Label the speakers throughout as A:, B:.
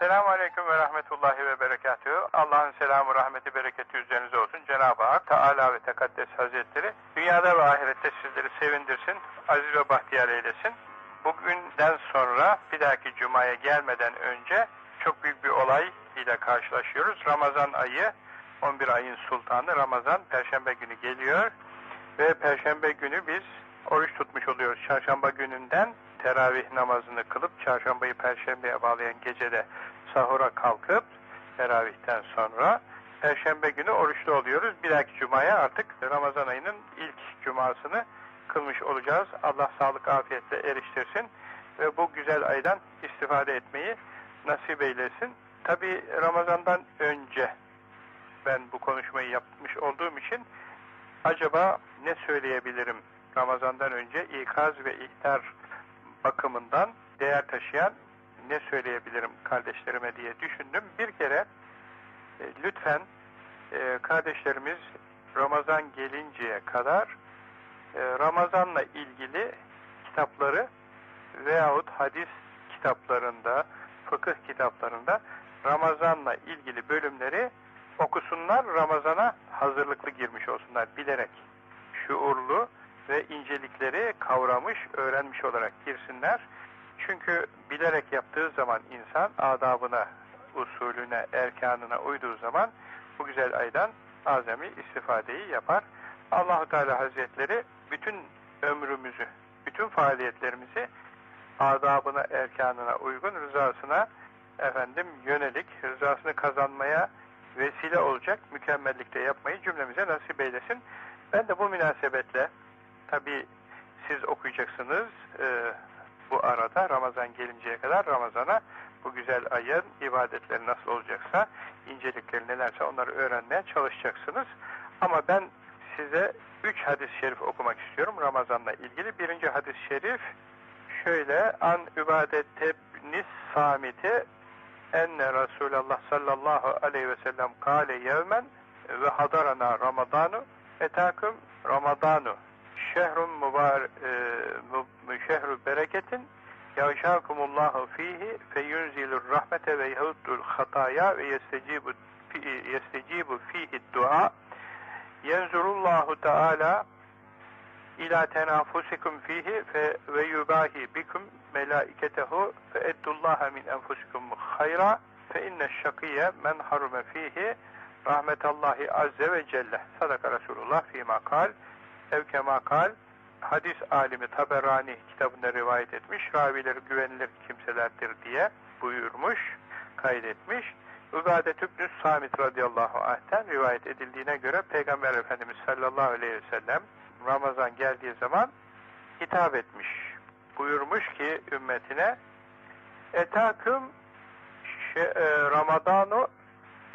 A: Selamun Aleyküm ve Rahmetullahi ve Berekatühü. Allah'ın selamı, rahmeti, bereketi üzerinize olsun. Cenab-ı Hak, Teala ve Tekaddes Hazretleri, dünyada ve ahirette sizleri sevindirsin, aziz ve bahtiyar eylesin. Bugünden sonra, bir dahaki Cuma'ya gelmeden önce, çok büyük bir olay ile karşılaşıyoruz. Ramazan ayı, 11 ayın sultanı Ramazan, Perşembe günü geliyor. Ve Perşembe günü biz oruç tutmuş oluyoruz. Çarşamba gününden teravih namazını kılıp çarşambayı perşembeye bağlayan gecede sahura kalkıp teravihten sonra perşembe günü oruçlu oluyoruz. Bir dahaki cumaya artık Ramazan ayının ilk cumasını kılmış olacağız. Allah sağlık afiyetle eriştirsin ve bu güzel aydan istifade etmeyi nasip eylesin. Tabi Ramazan'dan önce ben bu konuşmayı yapmış olduğum için acaba ne söyleyebilirim Ramazan'dan önce ikaz ve ihtar bakımından değer taşıyan ne söyleyebilirim kardeşlerime diye düşündüm. Bir kere e, lütfen e, kardeşlerimiz Ramazan gelinceye kadar e, Ramazan'la ilgili kitapları veyahut hadis kitaplarında, fıkıh kitaplarında Ramazan'la ilgili bölümleri okusunlar, Ramazan'a hazırlıklı girmiş olsunlar bilerek. Şuurlu ve incelikleri kavramış, öğrenmiş olarak girsinler. Çünkü bilerek yaptığı zaman insan adabına, usulüne, erkanına uyduğu zaman bu güzel aydan azami istifadeyi yapar. Allahu Teala Hazretleri bütün ömrümüzü, bütün faaliyetlerimizi adabına, erkanına uygun rızasına efendim yönelik, rızasını kazanmaya vesile olacak mükemmellikte yapmayı cümlemize nasip eylesin. Ben de bu münasebetle tabi siz okuyacaksınız e, bu arada Ramazan gelinceye kadar Ramazan'a bu güzel ayın ibadetleri nasıl olacaksa, incelikleri nelerse onları öğrenmeye çalışacaksınız. Ama ben size üç hadis-i şerif okumak istiyorum Ramazan'la ilgili. Birinci hadis-i şerif şöyle an übadete nis samiti enne Resulullah sallallahu aleyhi ve sellem kâle yevmen ve hadarana ramadanu etaküm ramadanu şehrun mübar e, şehru bereketin yavşakumullahu fihi feyunzilur rahmete ve yahuddul hataya ve yestecibu yestecibu fihi dua. Yenzurullahu teala ila tenafusikum fihi fe ve yubahi bikum melaiketehu fe eddullaha min enfusikum hayra fe inne şakiye men harume fihi rahmetallahi azze ve celle. Sadaka Resulullah fîmâ kal ev kemâ kal hadis alimi Taberani kitabında rivayet etmiş ravileri güvenilir kimselerdir diye buyurmuş kaydetmiş Übadet İbn-i Samit radıyallahu anh'ten rivayet edildiğine göre Peygamber Efendimiz sallallahu aleyhi ve sellem Ramazan geldiği zaman hitap etmiş. Buyurmuş ki ümmetine Etaküm e, Ramadanu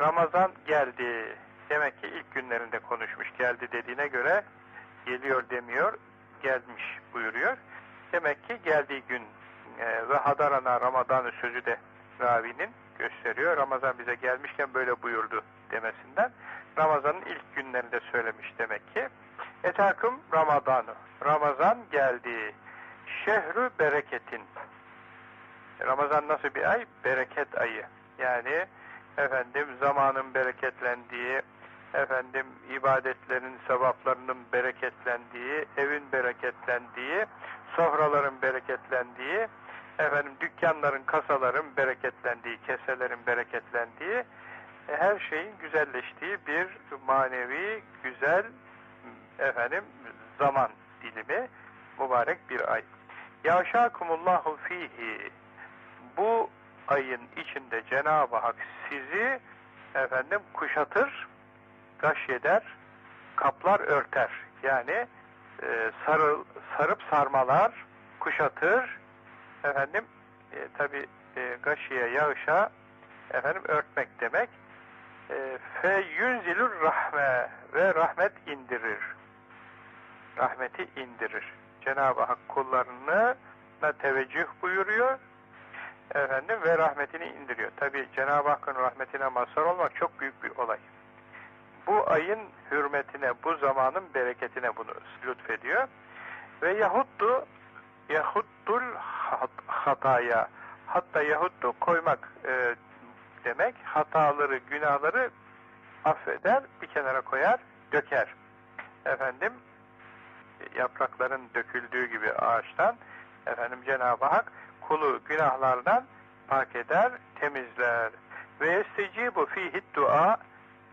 A: Ramazan geldi. Demek ki ilk günlerinde konuşmuş geldi dediğine göre geliyor demiyor, gelmiş buyuruyor. Demek ki geldiği gün e, ve hadarana Ramazan'ı sözü de ravinin gösteriyor. Ramazan bize gelmişken böyle buyurdu demesinden. Ramazan'ın ilk günlerinde söylemiş demek ki. Etaküm Ramazan'ı. Ramazan geldi. Şehru bereketin. Ramazan nasıl bir ay? Bereket ayı. Yani efendim zamanın bereketlendiği, efendim ibadetlerin, sevaplarının bereketlendiği, evin bereketlendiği, sofraların bereketlendiği, efendim dükkanların, kasaların bereketlendiği, keselerin bereketlendiği, e, her şeyin güzelleştiği bir manevi, güzel efendim zaman dilimi, mübarek bir ay. Yavşakumullahu fihi bu ayın içinde Cenab-ı Hak sizi efendim kuşatır, gaşyeder, kaplar örter. Yani e, sarıl, sarıp sarmalar, kuşatır, efendim e, tabi e, gaşiye yağışa efendim örtmek demek. E, fe yunzilur rahme ve rahmet indirir. Rahmeti indirir. Cenab-ı Hak kullarına teveccüh buyuruyor efendim ve rahmetini indiriyor. Tabi Cenab-ı Hakk'ın rahmetine mazhar olmak çok büyük bir olay. Bu ayın hürmetine, bu zamanın bereketine bunu lütfediyor. Ve yahuttu yahuttul hataya hatta yahuttu koymak e, demek. Hataları, günahları affeder, bir kenara koyar, döker. Efendim, yaprakların döküldüğü gibi ağaçtan, efendim Cenab-ı Hak kulu günahlardan pak eder, temizler. Ve estecibu fihi dua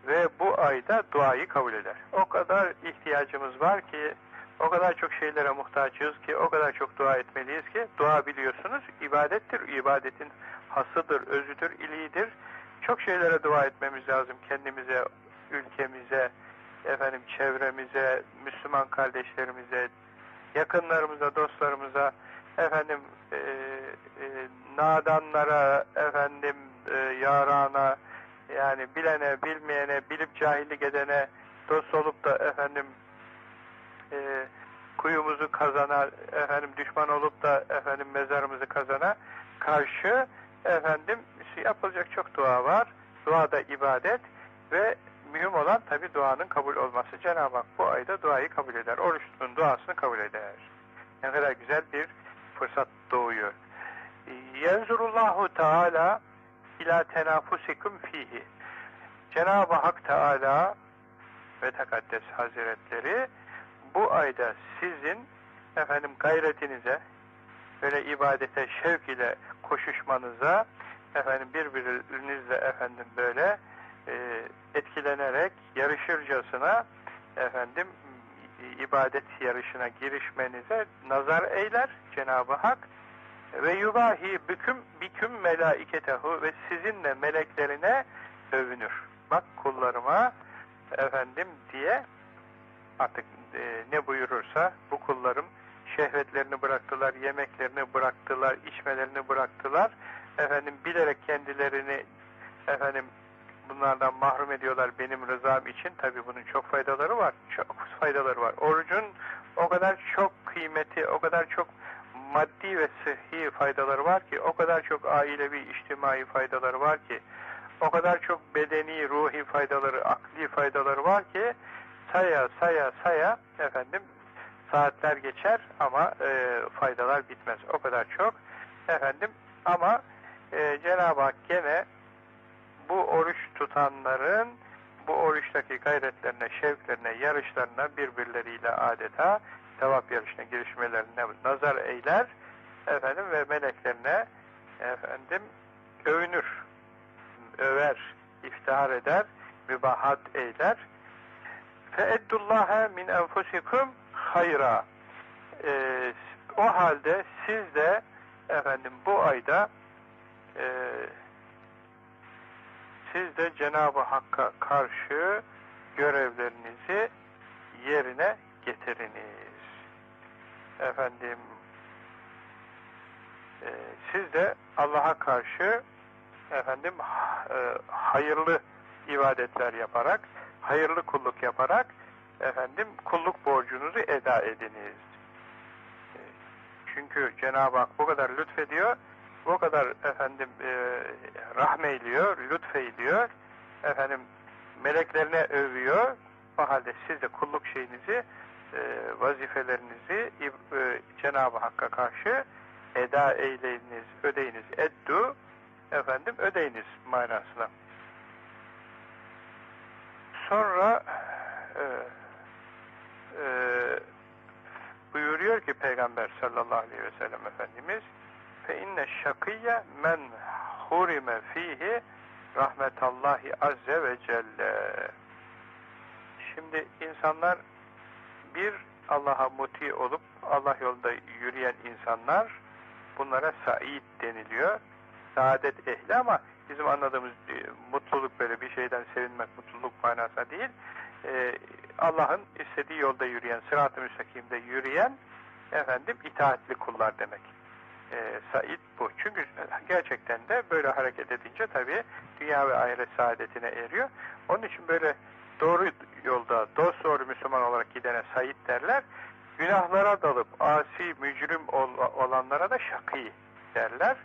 A: ve bu ayda duayı kabul eder. O kadar ihtiyacımız var ki, o kadar çok şeylere muhtaçız ki, o kadar çok dua etmeliyiz ki, dua biliyorsunuz ibadettir, ibadetin hasıdır, özüdür, iliğidir. Çok şeylere dua etmemiz lazım kendimize, ülkemize, efendim çevremize, Müslüman kardeşlerimize, yakınlarımıza, dostlarımıza, efendim e, e, nadanlara, efendim e, yarana, yani bilene, bilmeyene, bilip cahillik edene, dost olup da efendim e, kuyumuzu kazana, efendim düşman olup da efendim mezarımızı kazana karşı efendim yapılacak çok dua var. Dua da ibadet ve mühim olan tabi duanın kabul olması. Cenab-ı Hak bu ayda duayı kabul eder. Oruçlunun duasını kabul eder. Ne kadar güzel bir fırsat doğuyor. Yenzurullahu Teala ila tenafusikum fihi. Cenab-ı Hak Teala ve Tekaddes Hazretleri bu ayda sizin efendim gayretinize böyle ibadete şevk ile koşuşmanıza efendim birbirinizle efendim böyle e, etkilenerek yarışırcasına efendim ibadet yarışına girişmenize nazar eyler Cenab-ı Hak ve yubahi büküm biküm melaiketehu ve sizinle meleklerine övünür. Bak kullarıma efendim diye artık e, ne buyurursa bu kullarım şehvetlerini bıraktılar, yemeklerini bıraktılar, içmelerini bıraktılar. Efendim bilerek kendilerini efendim bunlardan mahrum ediyorlar benim rızam için. Tabi bunun çok faydaları var. Çok faydaları var. Orucun o kadar çok kıymeti, o kadar çok maddi ve sıhhi faydaları var ki, o kadar çok ailevi, içtimai faydaları var ki, o kadar çok bedeni, ruhi faydaları, akli faydaları var ki, saya saya saya efendim saatler geçer ama e, faydalar bitmez. O kadar çok efendim ama e, Cenab-ı Hak gene bu oruç tutanların bu oruçtaki gayretlerine, şevklerine, yarışlarına birbirleriyle adeta sevap yarışına girişmelerine nazar eyler efendim ve meleklerine efendim övünür, över, iftihar eder, mübahat eyler. Feeddullaha min enfusikum hayra. Ee, o halde siz de efendim bu ayda e, siz de Cenab-ı Hakk'a karşı görevlerinizi yerine getiriniz. Efendim e, siz de Allah'a karşı efendim e, hayırlı ibadetler yaparak, hayırlı kulluk yaparak efendim kulluk borcunuzu eda ediniz. E, çünkü Cenab-ı Hak bu kadar lütfediyor, bu kadar efendim e, rahmeyliyor, lütfeyliyor, efendim meleklerine övüyor. O halde siz de kulluk şeyinizi, vazifelerinizi e, Cenab-ı Hakk'a karşı eda eyleyiniz, ödeyiniz, eddu, efendim ödeyiniz manasına. Sonra e, e, buyuruyor ki Peygamber sallallahu aleyhi ve sellem Efendimiz fe inne şakiyye men hurime fihi rahmetallahi azze ve celle şimdi insanlar bir Allah'a muti olup Allah yolunda yürüyen insanlar bunlara said deniliyor. Saadet ehli ama bizim anladığımız mutluluk böyle bir şeyden sevinmek, mutluluk manasına değil. Ee, Allah'ın istediği yolda yürüyen, sırat-ı müstakimde yürüyen efendim itaatli kullar demek. Ee, said bu. Çünkü gerçekten de böyle hareket edince tabii dünya ve ahiret saadetine eriyor. Onun için böyle doğru yolda dost doğru Müslüman olarak gidene said derler. Günahlara dalıp asi, mücrim ol, olanlara da şakî derler.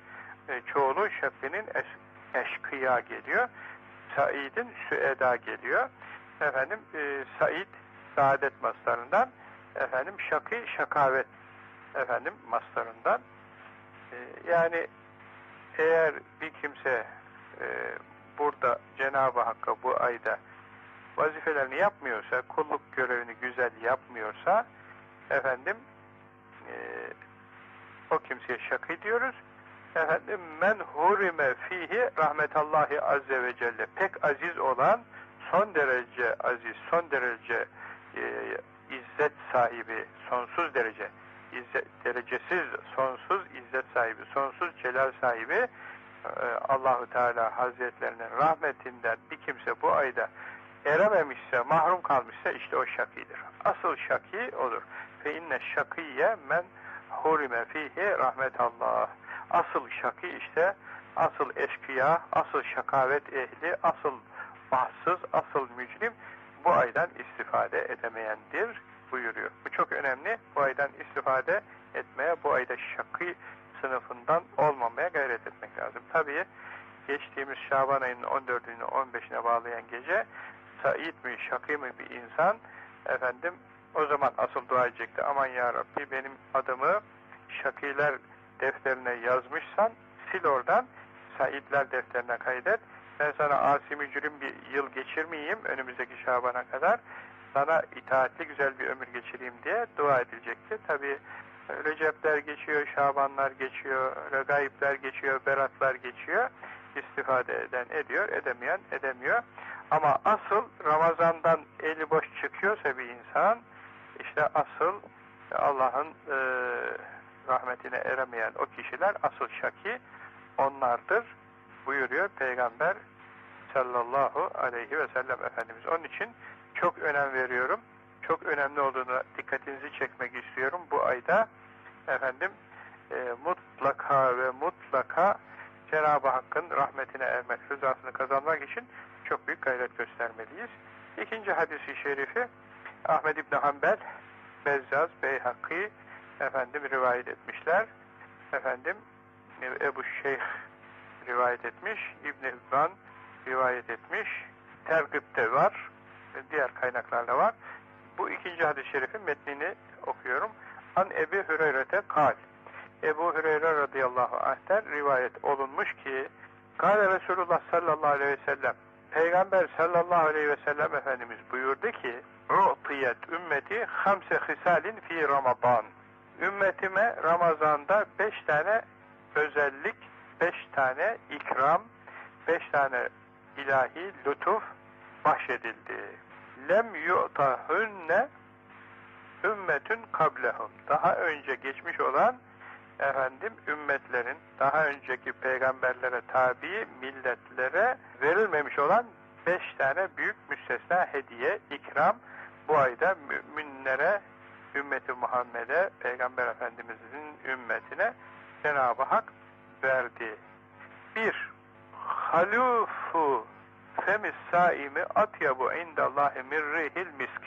A: E, çoğulu şakînin es, eşkıya geliyor. Said'in süeda geliyor. Efendim e, Said saadet maslarından efendim şakî şakavet efendim maslarından e, yani eğer bir kimse e, da Cenab-ı Hakk'a bu ayda vazifelerini yapmıyorsa, kulluk görevini güzel yapmıyorsa efendim e, o kimseye şakı diyoruz. Efendim men hurime fihi rahmetallahi azze ve celle pek aziz olan son derece aziz, son derece e, izzet sahibi, sonsuz derece izzet, derecesiz, sonsuz izzet sahibi, sonsuz celal sahibi e, Allahu Teala Hazretlerinin rahmetinden bir kimse bu ayda erememişse, mahrum kalmışsa işte o şakidir. Asıl şaki olur. Fe inne şakiye men hurime fihi rahmetallah. Asıl şaki işte asıl eşkıya, asıl şakavet ehli, asıl bahtsız, asıl mücrim bu aydan istifade edemeyendir buyuruyor. Bu çok önemli. Bu aydan istifade etmeye, bu ayda şakî sınıfından olmamaya gayret etmek lazım. Tabii geçtiğimiz Şaban ayının 14'ünü 15'ine bağlayan gece Said mi, şakî mi bir insan efendim o zaman asıl dua edecekti. Aman ya Rabbi benim adımı şakîler defterine yazmışsan sil oradan Saidler defterine kaydet. Ben sana asi mücrim bir yıl geçirmeyeyim önümüzdeki Şaban'a kadar sana itaatli güzel bir ömür geçireyim diye dua edilecekti. Tabi Recepler geçiyor, Şabanlar geçiyor, Regaibler geçiyor, Beratlar geçiyor. İstifade eden ediyor, edemeyen edemiyor. Ama asıl Ramazan'dan eli boş çıkıyorsa bir insan, işte asıl Allah'ın e, rahmetine eremeyen o kişiler asıl şaki onlardır buyuruyor Peygamber sallallahu aleyhi ve sellem Efendimiz. Onun için çok önem veriyorum. Çok önemli olduğunu dikkatinizi çekmek istiyorum. Bu ayda efendim e, mutlaka ve mutlaka Cenab-ı Hakk'ın rahmetine ermek, rızasını kazanmak için çok büyük gayret göstermeliyiz. İkinci hadisi şerifi Ahmed İbni Hanbel, Bezzaz, Beyhakki efendim rivayet etmişler. Efendim Ebu Şeyh rivayet etmiş, İbn Hibban rivayet etmiş, Tergib'de var diğer kaynaklarda var. Bu ikinci hadis-i şerifin metnini okuyorum. An Ebi Hüreyre'te kal. Ebu Hüreyre radıyallahu anh'ten rivayet olunmuş ki Kale Resulullah sallallahu aleyhi ve sellem Peygamber sallallahu aleyhi ve sellem Efendimiz buyurdu ki U'tiyet ümmeti hamse hisalin fi Ramazan Ümmetime Ramazan'da beş tane özellik, beş tane ikram, beş tane ilahi lütuf bahşedildi. Lem yu'tahünne ümmetün kablehum. Daha önce geçmiş olan efendim ümmetlerin daha önceki peygamberlere tabi milletlere verilmemiş olan beş tane büyük müstesna hediye, ikram bu ayda müminlere, ümmeti Muhammed'e, Peygamber Efendimiz'in ümmetine Cenab-ı Hak verdi. Bir, halufu femis saimi atyabu indallahi mirrihil misk.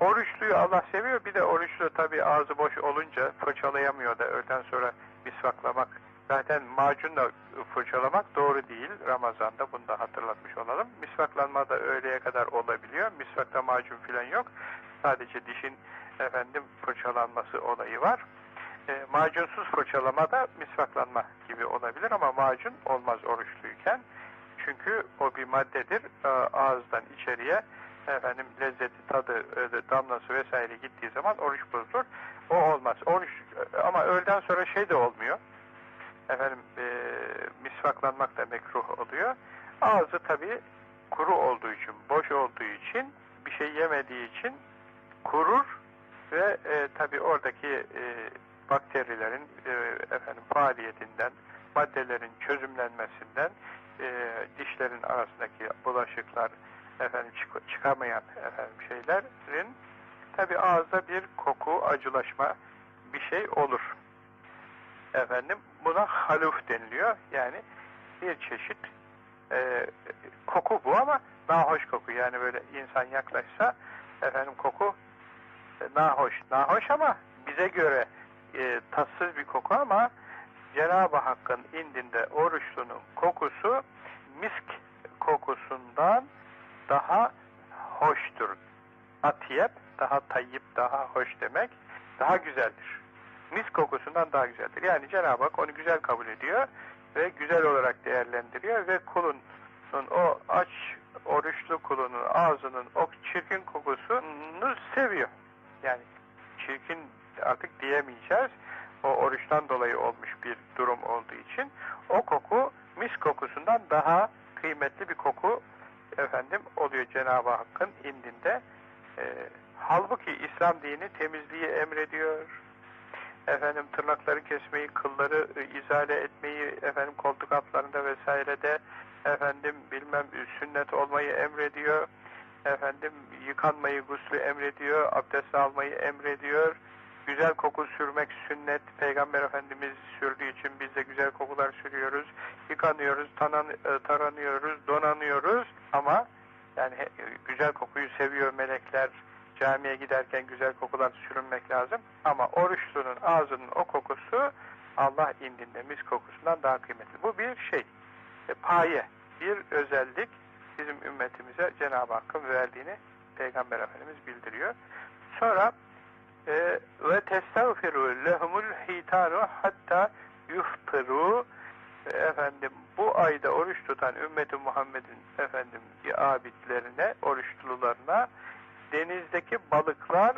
A: Oruçluyu Allah seviyor. Bir de oruçlu tabi ağzı boş olunca fırçalayamıyor da öğleden sonra misvaklamak. Zaten macunla fırçalamak doğru değil. Ramazan'da bunu da hatırlatmış olalım. Misvaklanma da öğleye kadar olabiliyor. Misvakta macun filan yok. Sadece dişin efendim fırçalanması olayı var. E, macunsuz fırçalama da misvaklanma gibi olabilir ama macun olmaz oruçluyken. Çünkü o bir maddedir. E, ağızdan içeriye efendim lezzeti, tadı, damlası vesaire gittiği zaman oruç bozulur. O olmaz. Oruç ama öğleden sonra şey de olmuyor. Efendim e, misvaklanmak da mekruh oluyor. Ağzı tabi kuru olduğu için, boş olduğu için, bir şey yemediği için kurur ve e, tabi oradaki e, bakterilerin e, efendim faaliyetinden, maddelerin çözümlenmesinden, e, dişlerin arasındaki bulaşıklar, efendim çık çıkamayan efendim şeylerin tabi ağızda bir koku, acılaşma bir şey olur. Efendim buna haluf deniliyor. Yani bir çeşit e, koku bu ama nahoş koku. Yani böyle insan yaklaşsa efendim koku e, nahoş. Nahoş ama bize göre e, tatsız bir koku ama Cenab-ı Hakk'ın indinde oruçlunun kokusu misk kokusundan daha hoştur. Atiyep, daha tayyip, daha hoş demek, daha güzeldir. Mis kokusundan daha güzeldir. Yani Cenab-ı Hak onu güzel kabul ediyor ve güzel olarak değerlendiriyor ve kulun o aç oruçlu kulunun ağzının o çirkin kokusunu seviyor. Yani çirkin artık diyemeyeceğiz. O oruçtan dolayı olmuş bir durum olduğu için o koku mis kokusundan daha kıymetli bir koku efendim oluyor Cenab-ı Hakk'ın indinde. E, halbuki İslam dini temizliği emrediyor. Efendim tırnakları kesmeyi, kılları e, izale etmeyi efendim koltuk altlarında vesairede efendim bilmem sünnet olmayı emrediyor. Efendim yıkanmayı, guslü emrediyor, abdest almayı emrediyor. Güzel koku sürmek sünnet. Peygamber Efendimiz sürdüğü için biz de güzel kokular sürüyoruz. Yıkanıyoruz, tanan, e, taranıyoruz, donanıyoruz ama yani güzel kokuyu seviyor melekler. Camiye giderken güzel kokular sürünmek lazım. Ama oruçlunun ağzının o kokusu Allah indinde mis kokusundan daha kıymetli. Bu bir şey. E, paye, bir özellik bizim ümmetimize Cenab-ı Hakk'ın verdiğini Peygamber Efendimiz bildiriyor. Sonra ve testağfiru lehumul hitanu hatta yuftiru efendim bu ayda oruç tutan ümmeti Muhammed'in efendim abidlerine, oruçlularına denizdeki balıklar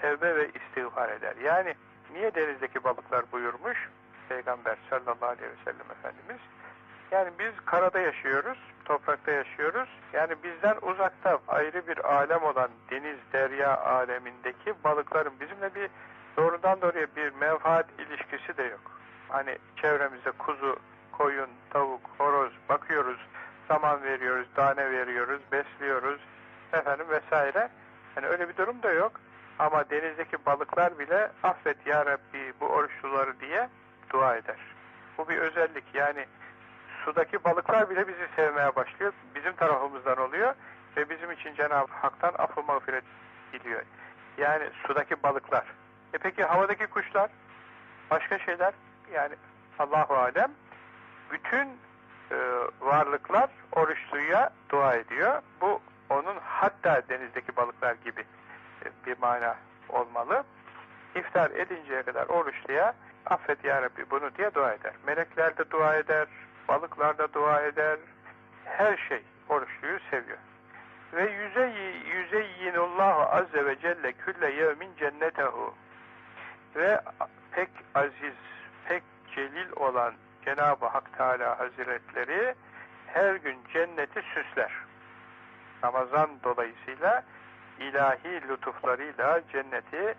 A: tevbe ve istiğfar eder. Yani niye denizdeki balıklar buyurmuş? Peygamber sallallahu aleyhi ve sellem Efendimiz. Yani biz karada yaşıyoruz, toprakta yaşıyoruz. Yani bizden uzakta ayrı bir alem olan deniz, derya alemindeki balıkların bizimle bir doğrudan doğruya bir menfaat ilişkisi de yok. Hani çevremizde kuzu, koyun, tavuk, horoz bakıyoruz, saman veriyoruz, tane veriyoruz, besliyoruz efendim vesaire. Yani öyle bir durum da yok. Ama denizdeki balıklar bile affet ya Rabbi bu oruçluları diye dua eder. Bu bir özellik. Yani sudaki balıklar bile bizi sevmeye başlıyor. Bizim tarafımızdan oluyor ve bizim için Cenab-ı Hak'tan affı mağfiret diliyor. Yani sudaki balıklar. E peki havadaki kuşlar? Başka şeyler? Yani Allahu Alem bütün e, varlıklar oruçluya dua ediyor. Bu onun hatta denizdeki balıklar gibi e, bir mana olmalı. İftar edinceye kadar oruçluya affet ya Rabbi bunu diye dua eder. Melekler de dua eder, balıklar da dua eder. Her şey oruçluyu seviyor. Ve yüze yüzeyyinullahu azze ve celle külle yevmin cennetehu. Ve pek aziz, pek celil olan Cenab-ı Hak Teala Hazretleri her gün cenneti süsler. Ramazan dolayısıyla ilahi lütuflarıyla cenneti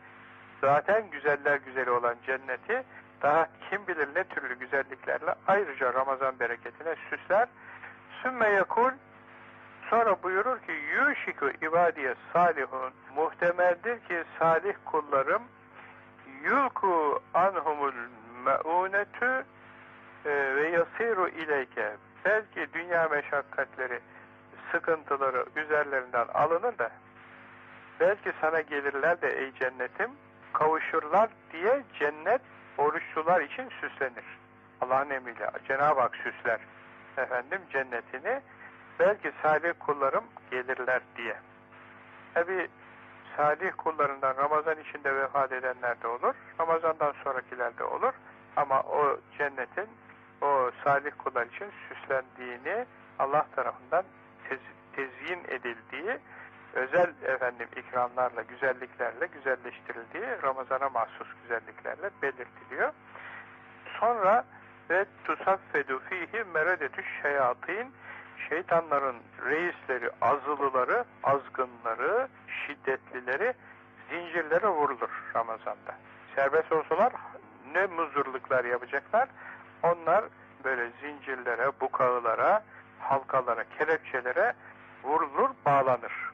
A: zaten güzeller güzeli olan cenneti daha kim bilir ne türlü güzelliklerle ayrıca Ramazan bereketine süsler. Sümme yekul sonra buyurur ki yuşiku ibadiye salihun muhtemeldir ki salih kullarım yulku anhumul meunetü e, ve yasiru ileyke belki dünya meşakkatleri sıkıntıları üzerlerinden alınır da belki sana gelirler de ey cennetim kavuşurlar diye cennet oruçlular için süslenir. Allah'ın emriyle Cenab-ı Hak süsler efendim cennetini belki salih kullarım gelirler diye. Tabi salih kullarından Ramazan içinde vefat edenler de olur. Ramazandan sonrakiler de olur. Ama o cennetin o salih kullar için süslendiğini Allah tarafından tez, tezyin edildiği özel efendim ikramlarla, güzelliklerle güzelleştirildiği Ramazan'a mahsus güzelliklerle belirtiliyor. Sonra ve tusaffedu fihi meredetü şeyatin şeytanların reisleri, azılıları, azgınları, şiddetlileri zincirlere vurulur Ramazan'da. Serbest olsalar ne muzurluklar yapacaklar? Onlar böyle zincirlere, bukağılara, halkalara, kelepçelere vurulur, bağlanır.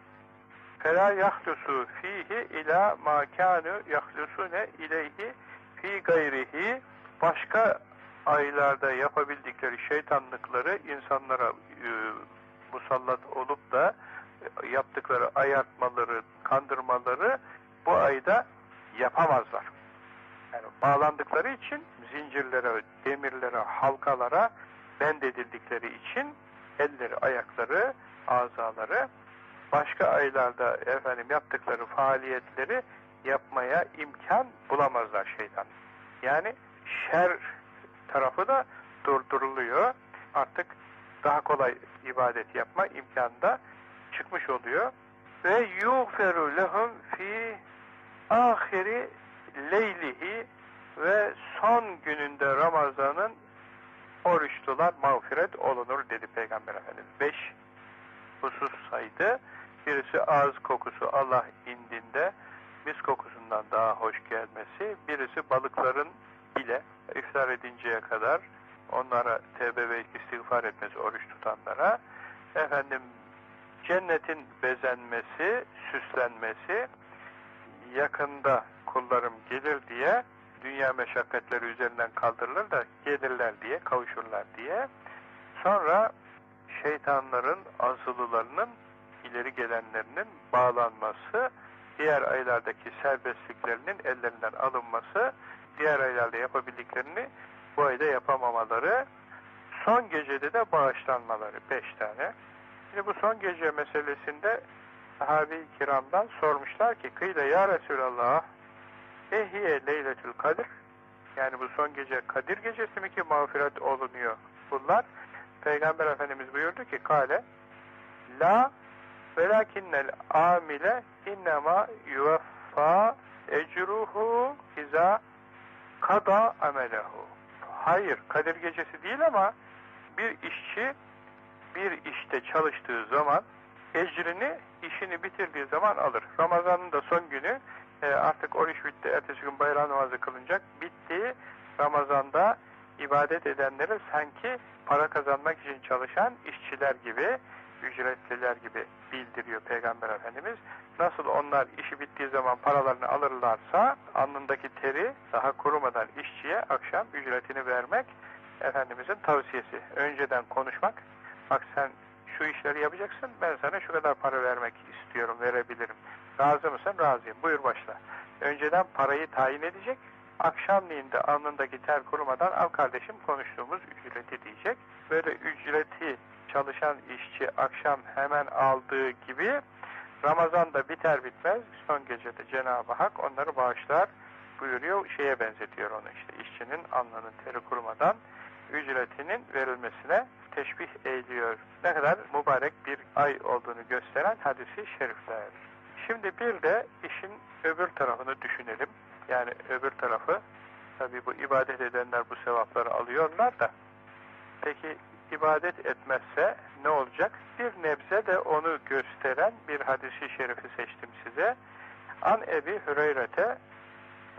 A: فَلَا يَحْلُسُ fihi ila مَا كَانُوا يَحْلُسُونَ اِلَيْهِ fi gayrihi başka aylarda yapabildikleri şeytanlıkları insanlara e, musallat olup da e, yaptıkları ayartmaları, kandırmaları bu ayda yapamazlar. Yani bağlandıkları için zincirlere, demirlere, halkalara bendedildikleri için elleri, ayakları, yaptıkları faaliyetleri yapmaya imkan bulamazlar şeytan. Yani şer tarafı da durduruluyor. Artık daha kolay ibadet yapma imkanı da çıkmış oluyor. Ve yuğferu lehum fi ahiri leylihi ve son gününde Ramazan'ın oruçlular mağfiret olunur dedi Peygamber Efendimiz. Beş husus saydı. Birisi ağız kokusu Allah indinde mis kokusundan daha hoş gelmesi. Birisi balıkların ile iftar edinceye kadar onlara tevbe ve istiğfar etmesi oruç tutanlara. Efendim cennetin bezenmesi, süslenmesi yakında kullarım gelir diye dünya meşakkatleri üzerinden kaldırılır da gelirler diye, kavuşurlar diye. Sonra şeytanların azılılarının ileri gelenlerinin bağlanması, diğer aylardaki serbestliklerinin ellerinden alınması, diğer aylarda yapabildiklerini bu ayda yapamamaları, son gecede de bağışlanmaları, beş tane. Şimdi bu son gece meselesinde sahabe-i kiramdan sormuşlar ki, kıyla ya Resulallah, ehiye leyletül kadir, yani bu son gece Kadir gecesi mi ki mağfiret olunuyor bunlar? Peygamber Efendimiz buyurdu ki, kale, la velakinnel amile innema yuvaffa ecruhu iza kada amelehu. Hayır, Kadir gecesi değil ama bir işçi bir işte çalıştığı zaman ecrini işini bitirdiği zaman alır. Ramazan'ın da son günü e, artık oruç bitti, ertesi gün bayram namazı kılınacak. Bitti. Ramazan'da ibadet edenleri sanki para kazanmak için çalışan işçiler gibi, ücretliler gibi bildiriyor Peygamber Efendimiz. Nasıl onlar işi bittiği zaman paralarını alırlarsa alnındaki teri daha kurumadan işçiye akşam ücretini vermek Efendimizin tavsiyesi. Önceden konuşmak, bak sen şu işleri yapacaksın, ben sana şu kadar para vermek istiyorum, verebilirim. Razı mısın? Razıyım. Buyur başla. Önceden parayı tayin edecek, akşamleyin de alnındaki ter kurumadan al kardeşim konuştuğumuz ücreti diyecek. Böyle ücreti çalışan işçi akşam hemen aldığı gibi Ramazan'da biter bitmez son gecede Cenab-ı Hak onları bağışlar buyuruyor. Şeye benzetiyor onu işte işçinin alnının teri kurumadan ücretinin verilmesine teşbih eğiliyor. Ne kadar mübarek bir ay olduğunu gösteren hadisi şerifler. Şimdi bir de işin öbür tarafını düşünelim. Yani öbür tarafı, tabi bu ibadet edenler bu sevapları alıyorlar da, peki ibadet etmezse ne olacak? Bir nebze de onu gösteren bir hadisi şerifi seçtim size. An Ebi Hüreyre'te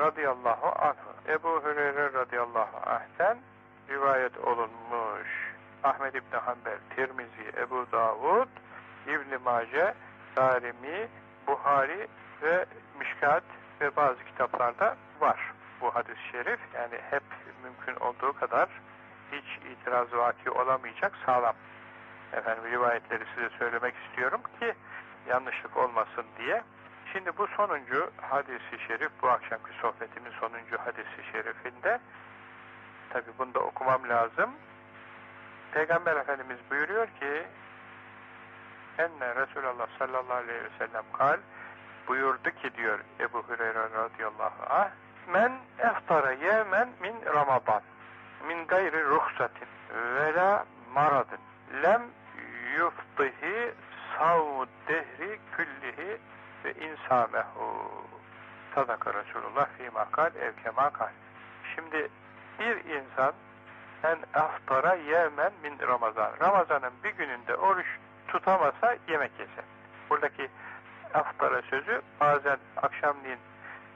A: radıyallahu anhu. Ebu Hüreyre radıyallahu anh'ten rivayet olunmuş. Ahmed İbni Hanbel, Tirmizi, Ebu Davud, İbn-i Mace, Darimi, Buhari ve Mişkat ve bazı kitaplarda var bu hadis-i şerif. Yani hep mümkün olduğu kadar hiç itiraz vaki olamayacak sağlam. Efendim rivayetleri size söylemek istiyorum ki yanlışlık olmasın diye. Şimdi bu sonuncu hadisi şerif, bu akşamki sohbetimin sonuncu hadisi şerifinde tabi bunu da okumam lazım. Peygamber Efendimiz buyuruyor ki enne Resulullah sallallahu aleyhi ve sellem kal buyurdu ki diyor Ebu Hüreyre radıyallahu anh men eftara yemen min Ramazan min gayri ruhsatin ve la maradın lem yuftihi savud küllihi ve insamehu. Sadaka Resulullah fîmâ kal evkemâ kal. Şimdi bir insan en aftara yemen min Ramazan Ramazan'ın bir gününde oruç tutamasa yemek yese buradaki aftara sözü bazen akşamleyin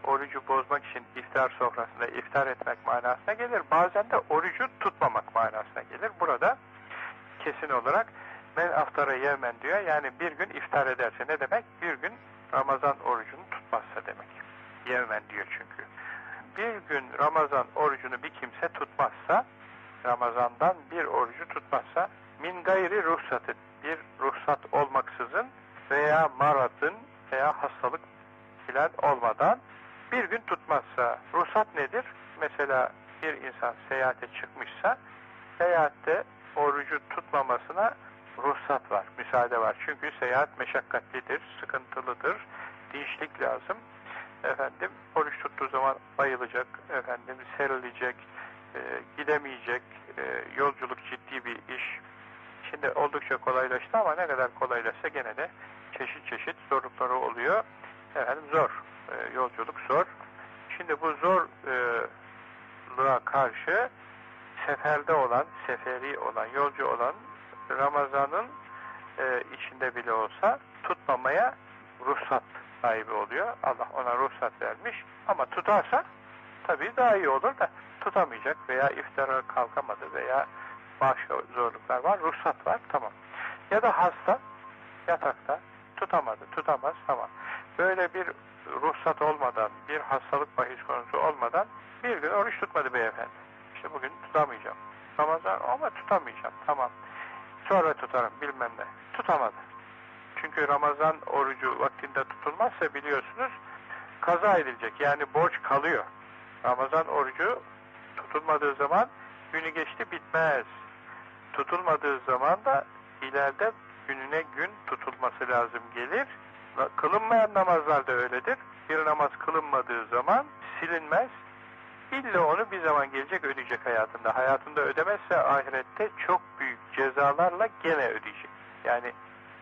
A: orucu bozmak için iftar sofrasında iftar etmek manasına gelir. Bazen de orucu tutmamak manasına gelir. Burada kesin olarak men aftara yemen diyor. Yani bir gün iftar ederse ne demek? Bir gün Ramazan orucunu tutmazsa demek. Yemen diyor çünkü. Bir gün Ramazan orucunu bir kimse tutmazsa, Ramazan'dan bir orucu tutmazsa, min gayri ruhsatı, bir ruhsat olmaksızın veya maradın veya hastalık filan olmadan bir gün tutmazsa ruhsat nedir? Mesela bir insan seyahate çıkmışsa seyahatte orucu tutmamasına ruhsat var, müsaade var. Çünkü seyahat meşakkatlidir, sıkıntılıdır, dinçlik lazım. Efendim oruç tuttuğu zaman bayılacak, efendim serilecek, e, gidemeyecek, e, yolculuk ciddi bir iş, Şimdi oldukça kolaylaştı ama ne kadar kolaylaşsa gene de çeşit çeşit zorlukları oluyor. Efendim zor. E, yolculuk zor. Şimdi bu zorluğa karşı seferde olan, seferi olan, yolcu olan Ramazan'ın içinde bile olsa tutmamaya ruhsat sahibi oluyor. Allah ona ruhsat vermiş. Ama tutarsa tabii daha iyi olur da tutamayacak veya iftara kalkamadı veya başka zorluklar var. Ruhsat var. Tamam. Ya da hasta yatakta tutamadı. Tutamaz. Tamam. Böyle bir ruhsat olmadan, bir hastalık bahis konusu olmadan bir gün oruç tutmadı beyefendi. İşte bugün tutamayacağım. Ramazan ama tutamayacağım. Tamam. Sonra tutarım bilmem ne. Tutamadı. Çünkü Ramazan orucu vaktinde tutulmazsa biliyorsunuz kaza edilecek. Yani borç kalıyor. Ramazan orucu tutulmadığı zaman günü geçti bitmez. Tutulmadığı zaman da ileride gününe gün tutulması lazım gelir. Kılınmayan namazlar da öyledir. Bir namaz kılınmadığı zaman silinmez. İlla onu bir zaman gelecek ödeyecek hayatında. Hayatında ödemezse ahirette çok büyük cezalarla gene ödeyecek. Yani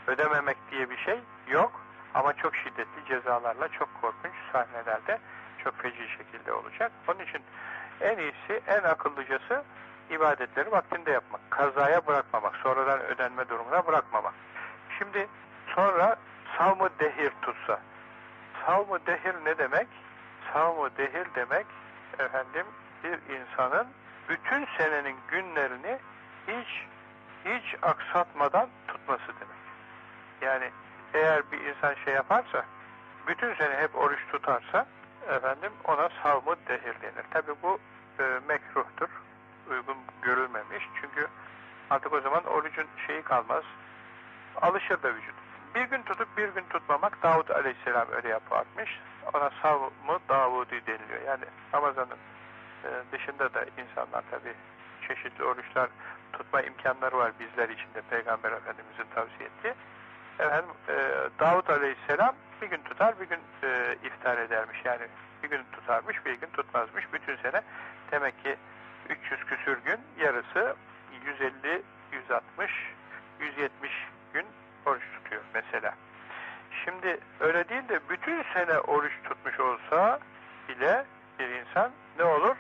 A: ödememek diye bir şey yok ama çok şiddetli cezalarla çok korkunç sahnelerde çok feci şekilde olacak. Onun için en iyisi, en akıllıcası ibadetleri vaktinde yapmak. Kazaya bırakmamak, sonradan ödenme durumuna bırakmamak. Şimdi sonra savmu dehir tutsa. Savmu dehir ne demek? Savmu dehir demek efendim bir insanın bütün senenin günlerini hiç hiç aksatmadan tutması demek. Yani eğer bir insan şey yaparsa bütün sene hep oruç tutarsa efendim ona savmu dehir denir. Tabi bu e, mekruhtur. Uygun görülmemiş. Çünkü artık o zaman orucun şeyi kalmaz. Alışır da vücut. Bir gün tutup bir gün tutmamak Davud Aleyhisselam öyle yaparmış. Ona savmu Davudi deniliyor. Yani Ramazan'ın e, dışında da insanlar tabi çeşitli oruçlar tutma imkanları var bizler için de Peygamber Efendimiz'in tavsiye ettiği. Efendim, e, Davut Aleyhisselam bir gün tutar, bir gün e, iftar edermiş. Yani bir gün tutarmış, bir gün tutmazmış. Bütün sene demek ki 300 küsür gün, yarısı 150, 160, 170 gün oruç tutuyor mesela. Şimdi öyle değil de bütün sene oruç tutmuş olsa bile bir insan ne olur?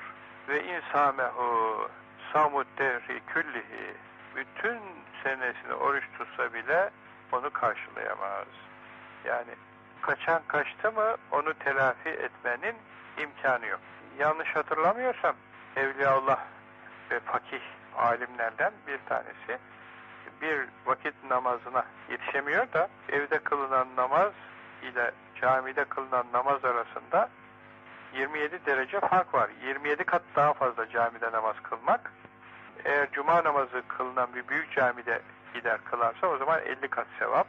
A: Ve insamehu samud devri küllihi bütün senesini oruç tutsa bile onu karşılayamaz. Yani kaçan kaçtı mı onu telafi etmenin imkanı yok. Yanlış hatırlamıyorsam Evliyaullah ve fakih alimlerden bir tanesi bir vakit namazına yetişemiyor da evde kılınan namaz ile camide kılınan namaz arasında 27 derece fark var. 27 kat daha fazla camide namaz kılmak. Eğer cuma namazı kılınan bir büyük camide gider kılarsa o zaman 50 kat sevap.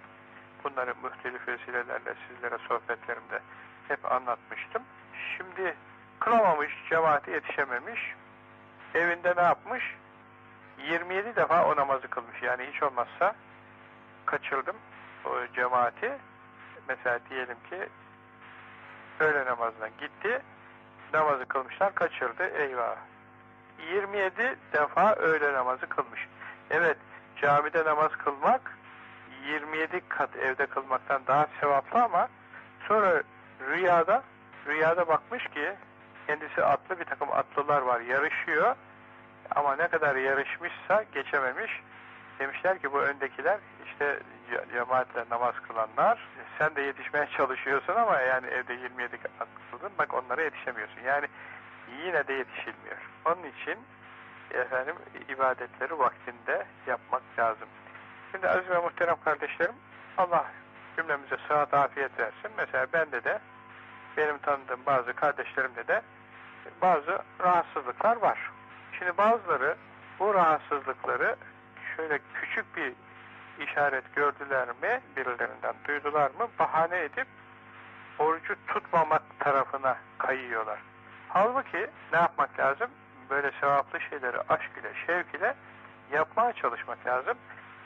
A: Bunları muhtelif vesilelerle sizlere sohbetlerimde hep anlatmıştım. Şimdi kılamamış, cemaate yetişememiş. Evinde ne yapmış? 27 defa o namazı kılmış. Yani hiç olmazsa kaçırdım o cemaati. Mesela diyelim ki öğle namazına gitti. Namazı kılmışlar, kaçırdı. Eyvah. 27 defa öğle namazı kılmış. Evet, camide namaz kılmak 27 kat evde kılmaktan daha sevaplı ama sonra rüyada rüyada bakmış ki kendisi atlı bir takım atlılar var yarışıyor. Ama ne kadar yarışmışsa geçememiş. Demişler ki bu öndekiler işte cemaatle namaz kılanlar. Sen de yetişmeye çalışıyorsun ama yani evde 27 kat bak onlara yetişemiyorsun. Yani yine de yetişilmiyor. Onun için efendim ibadetleri vaktinde yapmak lazım. Şimdi aziz ve muhterem kardeşlerim Allah cümlemize sıhhat afiyet versin. Mesela bende de benim tanıdığım bazı kardeşlerimde de bazı rahatsızlıklar var. Şimdi bazıları bu rahatsızlıkları şöyle küçük bir işaret gördüler mi, birilerinden duydular mı bahane edip orucu tutmamak tarafına kayıyorlar. Halbuki ne yapmak lazım? böyle sevaplı şeyleri aşk ile, şevk ile yapmaya çalışmak lazım.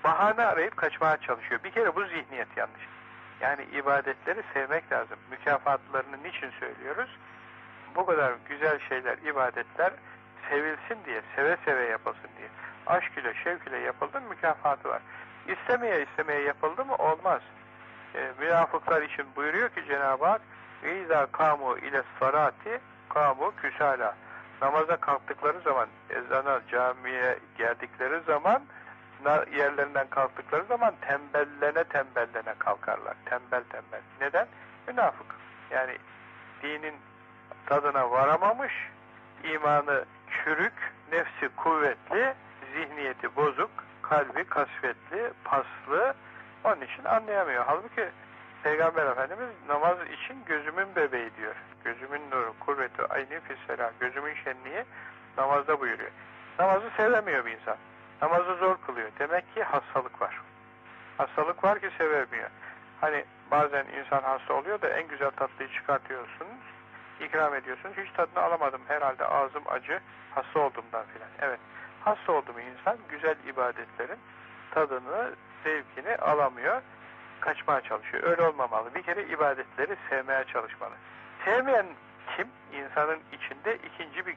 A: Bahane arayıp kaçmaya çalışıyor. Bir kere bu zihniyet yanlış. Yani ibadetleri sevmek lazım. Mükafatlarını niçin söylüyoruz? Bu kadar güzel şeyler, ibadetler sevilsin diye, seve seve yapılsın diye. aşk ile, şevk ile yapıldı mükafatı var. İstemeye istemeye yapıldı mı olmaz. E, münafıklar için buyuruyor ki Cenab-ı Hak اِذَا kamu ile salati kamu küsala namaza kalktıkları zaman, ezana, camiye geldikleri zaman, yerlerinden kalktıkları zaman tembellene tembellene kalkarlar. Tembel tembel. Neden? Münafık. Yani dinin tadına varamamış, imanı çürük, nefsi kuvvetli, zihniyeti bozuk, kalbi kasvetli, paslı, onun için anlayamıyor. Halbuki Peygamber Efendimiz namaz için gözümün bebeği diyor. Gözümün nuru, kuvveti, ayni fissela, gözümün şenliği namazda buyuruyor. Namazı sevemiyor bir insan. Namazı zor kılıyor. Demek ki hastalık var. Hastalık var ki sevemiyor. Hani bazen insan hasta oluyor da en güzel tatlıyı çıkartıyorsunuz, ikram ediyorsunuz. Hiç tadını alamadım herhalde ağzım acı, hasta olduğumdan filan. Evet, hasta oldu mu insan güzel ibadetlerin tadını, zevkini alamıyor kaçmaya çalışıyor. Öyle olmamalı. Bir kere ibadetleri sevmeye çalışmalı. Sevmeyen kim? İnsanın içinde ikinci bir,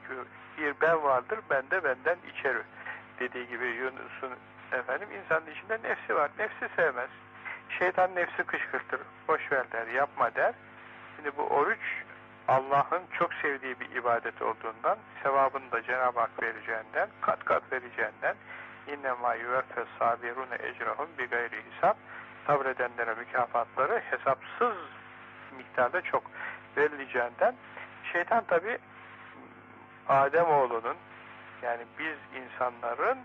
A: bir ben vardır, bende benden içeri Dediği gibi Yunus'un efendim insanın içinde nefsi var. Nefsi sevmez. Şeytan nefsi kışkırtır. Boş ver der, yapma der. Şimdi bu oruç Allah'ın çok sevdiği bir ibadet olduğundan, sevabını da Cenab-ı Hak vereceğinden, kat kat vereceğinden, اِنَّمَا يُوَفَّ sabirune ecrahum bi gayri hisab sabredenlere mükafatları hesapsız miktarda çok verileceğinden şeytan tabi Ademoğlunun yani biz insanların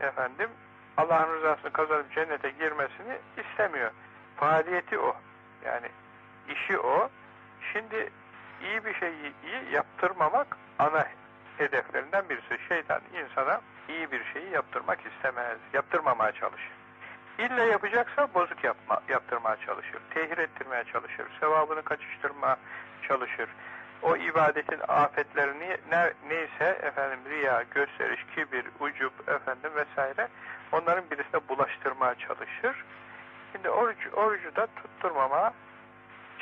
A: efendim Allah'ın rızasını kazanıp cennete girmesini istemiyor. Faaliyeti o. Yani işi o. Şimdi iyi bir şeyi iyi yaptırmamak ana hedeflerinden birisi. Şeytan insana iyi bir şeyi yaptırmak istemez. Yaptırmamaya çalışır. İlle yapacaksa bozuk yapma, yaptırmaya çalışır. Tehir ettirmeye çalışır. Sevabını kaçıştırmaya çalışır. O ibadetin afetlerini ne, neyse efendim riya, gösteriş, kibir, ucup efendim vesaire onların birisine bulaştırmaya çalışır. Şimdi oruç, orucu da tutturmama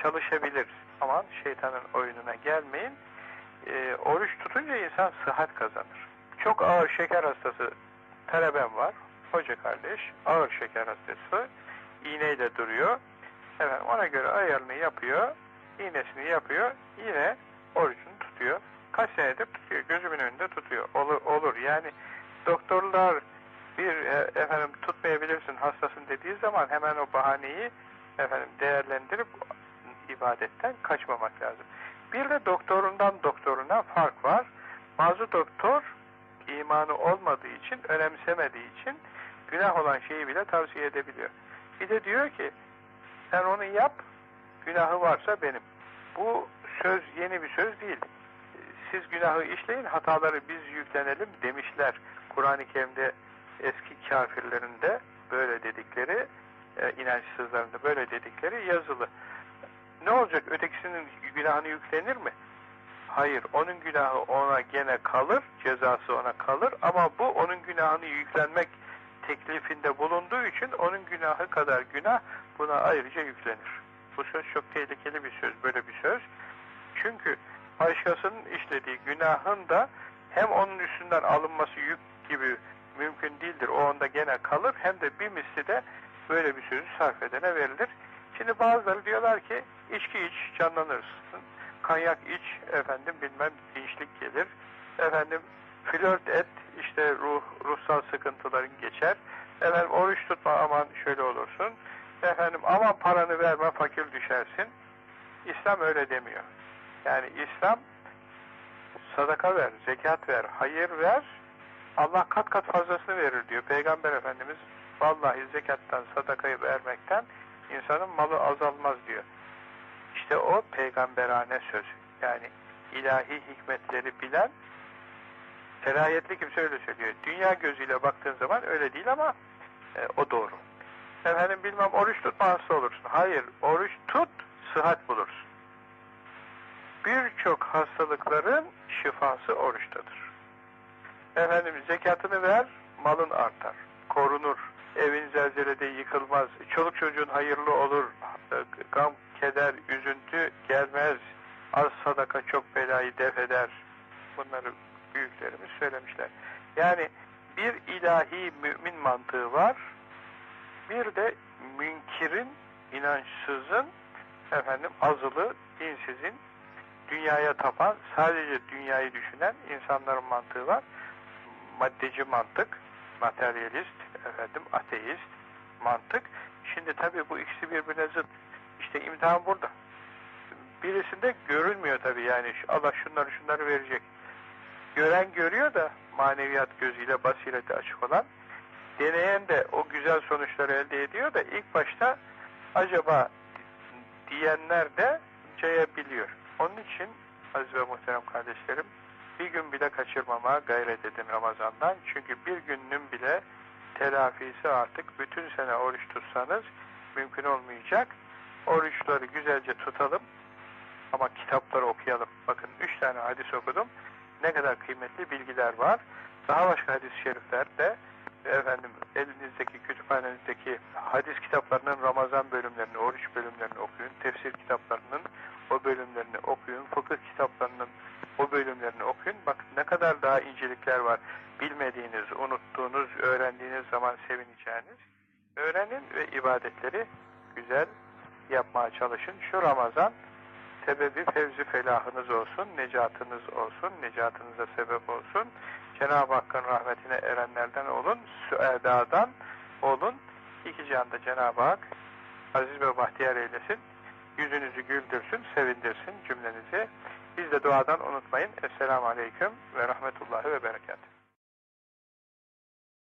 A: çalışabilir. Aman şeytanın oyununa gelmeyin. E, oruç tutunca insan sıhhat kazanır. Çok ağır şeker hastası talebem var hoca kardeş ağır şeker hastası iğneyle duruyor. Efendim ona göre ayarını yapıyor, iğnesini yapıyor, yine orucunu tutuyor. Kaç senedir tutuyor, gözümün önünde tutuyor. Olur, olur. yani doktorlar bir e, efendim tutmayabilirsin hastasın dediği zaman hemen o bahaneyi efendim değerlendirip ibadetten kaçmamak lazım. Bir de doktorundan doktoruna fark var. Bazı doktor imanı olmadığı için, önemsemediği için günah olan şeyi bile tavsiye edebiliyor. Bir de diyor ki sen onu yap, günahı varsa benim. Bu söz yeni bir söz değil. Siz günahı işleyin, hataları biz yüklenelim demişler. Kur'an-ı Kerim'de eski kafirlerinde böyle dedikleri, e, inançsızlarında böyle dedikleri yazılı. Ne olacak? Ötekisinin günahını yüklenir mi? Hayır, onun günahı ona gene kalır, cezası ona kalır ama bu onun günahını yüklenmek teklifinde bulunduğu için onun günahı kadar günah buna ayrıca yüklenir. Bu söz çok tehlikeli bir söz, böyle bir söz. Çünkü başkasının işlediği günahın da hem onun üstünden alınması yük gibi mümkün değildir. O onda gene kalır. Hem de bir misli de böyle bir sözü sarf edene verilir. Şimdi bazıları diyorlar ki içki iç canlanırsın. Kanyak iç efendim bilmem dinçlik gelir. Efendim flört et işte ruh, ruhsal sıkıntıların geçer. Efendim oruç tutma aman şöyle olursun. Efendim aman paranı verme fakir düşersin. İslam öyle demiyor. Yani İslam sadaka ver, zekat ver, hayır ver. Allah kat kat fazlasını verir diyor. Peygamber Efendimiz vallahi zekattan, sadakayı vermekten insanın malı azalmaz diyor. İşte o peygamberane söz. Yani ilahi hikmetleri bilen Serayetli kimse öyle söylüyor. Dünya gözüyle baktığın zaman öyle değil ama e, o doğru. Efendim bilmem oruç tutma hasta olursun. Hayır, oruç tut, sıhhat bulursun. Birçok hastalıkların şifası oruçtadır. Efendim zekatını ver, malın artar, korunur. Evin zelzelede yıkılmaz, çoluk çocuğun hayırlı olur, gam, keder, üzüntü gelmez, az sadaka çok belayı def eder. Bunları büyüklerimiz söylemişler. Yani bir ilahi mümin mantığı var. Bir de münkirin, inançsızın, efendim azılı, dinsizin, dünyaya tapan, sadece dünyayı düşünen insanların mantığı var. Maddeci mantık, materyalist, efendim ateist mantık. Şimdi tabii bu ikisi birbirine zıt. İşte imtihan burada. Birisinde görülmüyor tabii yani Allah şunları şunları verecek. Gören görüyor da maneviyat gözüyle basireti açık olan deneyen de o güzel sonuçları elde ediyor da ilk başta acaba diyenler de cayabiliyor. Onun için aziz ve muhterem kardeşlerim bir gün bile kaçırmama gayret edin Ramazan'dan. Çünkü bir günün bile telafisi artık bütün sene oruç tutsanız mümkün olmayacak. Oruçları güzelce tutalım ama kitapları okuyalım. Bakın üç tane hadis okudum. Ne kadar kıymetli bilgiler var. Daha başka hadis-i şerifler de efendim elinizdeki kütüphanenizdeki hadis kitaplarının Ramazan bölümlerini, oruç bölümlerini okuyun. Tefsir kitaplarının o bölümlerini okuyun. Fıkıh kitaplarının o bölümlerini okuyun. Bakın ne kadar daha incelikler var. Bilmediğiniz, unuttuğunuz, öğrendiğiniz zaman sevineceğiniz. Öğrenin ve ibadetleri güzel yapmaya çalışın. Şu Ramazan sebebi fevzi felahınız olsun, necatınız olsun, necatınıza sebep olsun. Cenab-ı Hakk'ın rahmetine erenlerden olun, süedadan olun. İki canda Cenab-ı Hak aziz ve bahtiyar eylesin. Yüzünüzü güldürsün, sevindirsin cümlenizi. Biz de duadan unutmayın. Esselamu Aleyküm ve Rahmetullahi ve Berekatuhu.